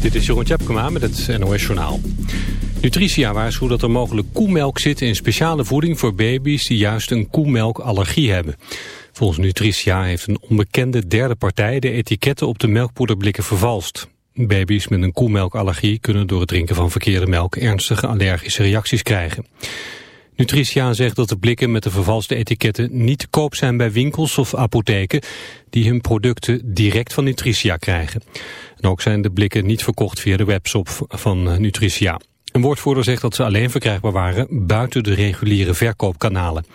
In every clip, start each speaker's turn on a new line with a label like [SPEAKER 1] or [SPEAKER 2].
[SPEAKER 1] Dit is Jeroen Tjepkema met het NOS Journaal. Nutritia waarschuwt dat er mogelijk koemelk zit in speciale voeding voor baby's die juist een koemelkallergie hebben. Volgens Nutritia heeft een onbekende derde partij de etiketten op de melkpoederblikken vervalst. Baby's met een koemelkallergie kunnen door het drinken van verkeerde melk ernstige allergische reacties krijgen. Nutritia zegt dat de blikken met de vervalste etiketten niet te koop zijn bij winkels of apotheken die hun producten direct van Nutritia krijgen. En ook zijn de blikken niet verkocht via de webshop van Nutritia. Een woordvoerder zegt dat ze alleen verkrijgbaar waren buiten de reguliere verkoopkanalen.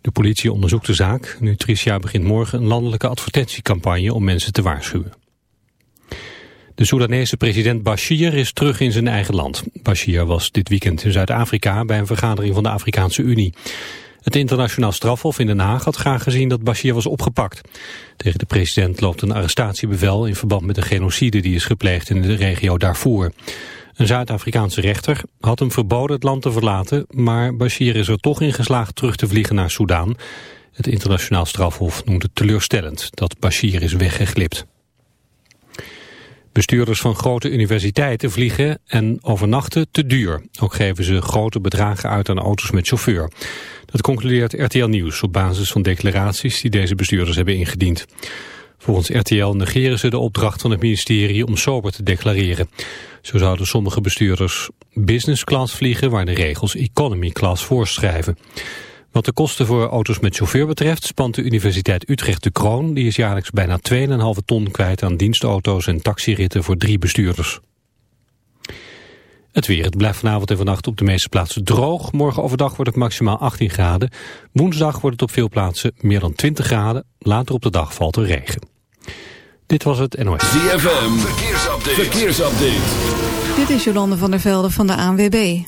[SPEAKER 1] De politie onderzoekt de zaak. Nutritia begint morgen een landelijke advertentiecampagne om mensen te waarschuwen. De Soedanese president Bashir is terug in zijn eigen land. Bashir was dit weekend in Zuid-Afrika bij een vergadering van de Afrikaanse Unie. Het internationaal strafhof in Den Haag had graag gezien dat Bashir was opgepakt. Tegen de president loopt een arrestatiebevel in verband met de genocide die is gepleegd in de regio Darfur. Een Zuid-Afrikaanse rechter had hem verboden het land te verlaten, maar Bashir is er toch in geslaagd terug te vliegen naar Soedan. Het internationaal strafhof noemt het teleurstellend dat Bashir is weggeglipt. Bestuurders van grote universiteiten vliegen en overnachten te duur. Ook geven ze grote bedragen uit aan auto's met chauffeur. Dat concludeert RTL Nieuws op basis van declaraties die deze bestuurders hebben ingediend. Volgens RTL negeren ze de opdracht van het ministerie om sober te declareren. Zo zouden sommige bestuurders business class vliegen waar de regels economy class voorschrijven. Wat de kosten voor auto's met chauffeur betreft spant de Universiteit Utrecht de kroon. Die is jaarlijks bijna 2,5 ton kwijt aan dienstauto's en taxiritten voor drie bestuurders. Het weer. Het blijft vanavond en vannacht op de meeste plaatsen droog. Morgen overdag wordt het maximaal 18 graden. Woensdag wordt het op veel plaatsen meer dan 20 graden. Later op de dag valt er regen. Dit was het NOS.
[SPEAKER 2] ZFM. Verkeersupdate. Verkeersupdate.
[SPEAKER 3] Dit is Jolande van der Velde van de ANWB.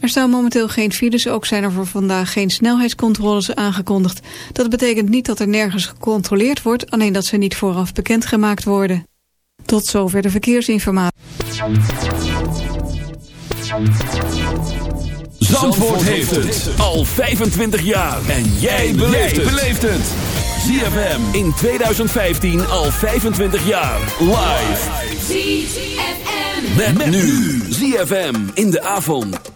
[SPEAKER 3] Er staan momenteel geen files, ook zijn er voor vandaag geen snelheidscontroles aangekondigd. Dat betekent niet dat er nergens gecontroleerd wordt, alleen dat ze niet vooraf bekendgemaakt worden. Tot zover de verkeersinformatie.
[SPEAKER 2] Zandvoort heeft het al 25 jaar. En jij beleeft het. ZFM in 2015 al 25 jaar. Live. ZFM. Met, nu. ZFM in de avond.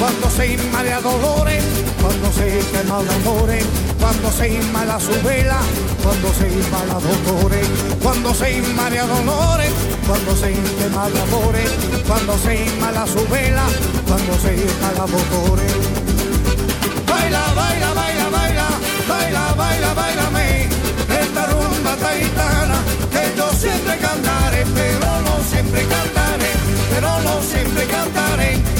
[SPEAKER 4] Cuando se inmala dolores, cuando se quema de amores, cuando se inmala su vela, cuando se inmala dolores, cuando se inmala dolores, cuando se quema de amores, cuando se inmala su vela, cuando se inmala dolores. Baila, baila, baila, baila, baila, baila, baila, me esta rumba taitana que yo siempre cantaré, pero no siempre cantaré, pero no siempre cantaré.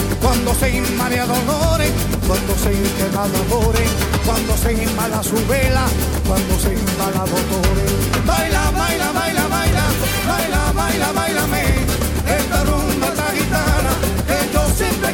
[SPEAKER 4] Cuando se inmade a dolore, cuando se in terra d'amore, cuando se in su vela, cuando se inmala dolores. Baila, baila, baila, baila, baila, baila, bailame, esta rumba esta gitana, que yo siempre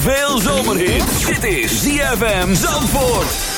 [SPEAKER 2] veel zomerhit. Dit is ZFM Zandvoort.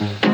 [SPEAKER 2] Mm-hmm.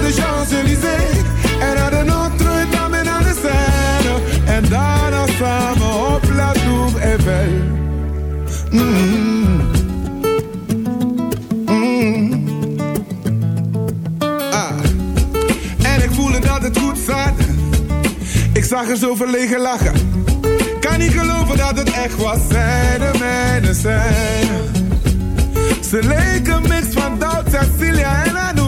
[SPEAKER 5] de Champs-Élysées en naar de Notre-Dame en de Seine. En daarna samen op La Tour Eiffel. Mm. Mm. Ah. En ik voelde dat het goed zat. Ik zag er zo verlegen lachen. Kan niet geloven dat het echt was. Zij de mijne zijn. Ze leken mix van Doubt, Cecilia en Anouk.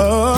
[SPEAKER 5] Oh,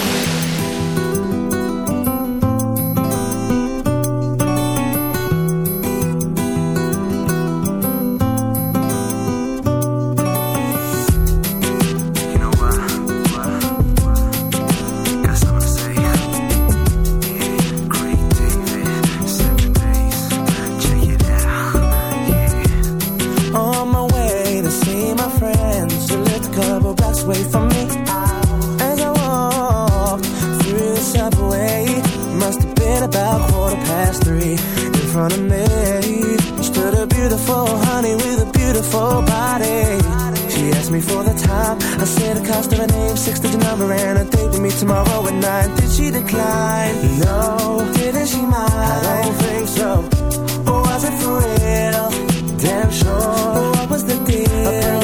[SPEAKER 6] Been about quarter past three. In front of me stood a beautiful honey with a beautiful body. She asked me for the time. I said the cost of her name, six digit number, and a date with me tomorrow at nine. Did she decline? No. Didn't she mind? I don't think so. Was it for real? Damn sure. What was the deal?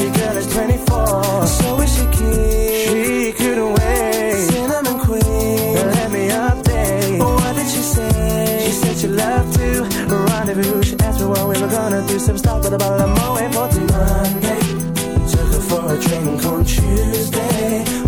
[SPEAKER 6] We're gonna do some stuff at bottle of Moët for Monday. Took her for a drink on Tuesday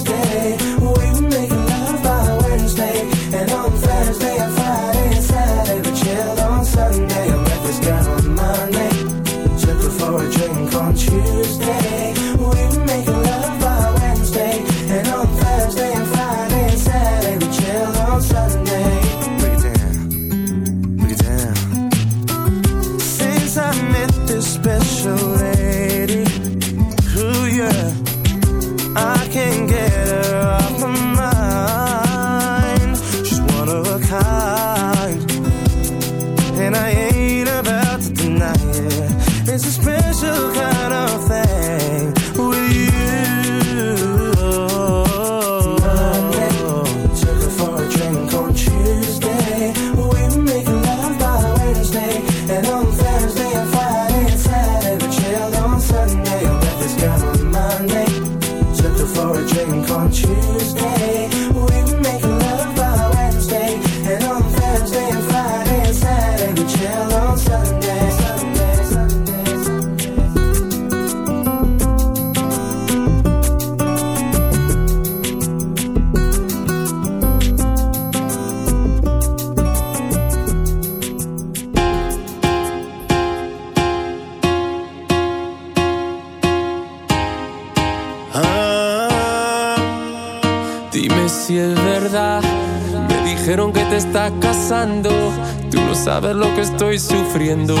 [SPEAKER 7] sufriendo.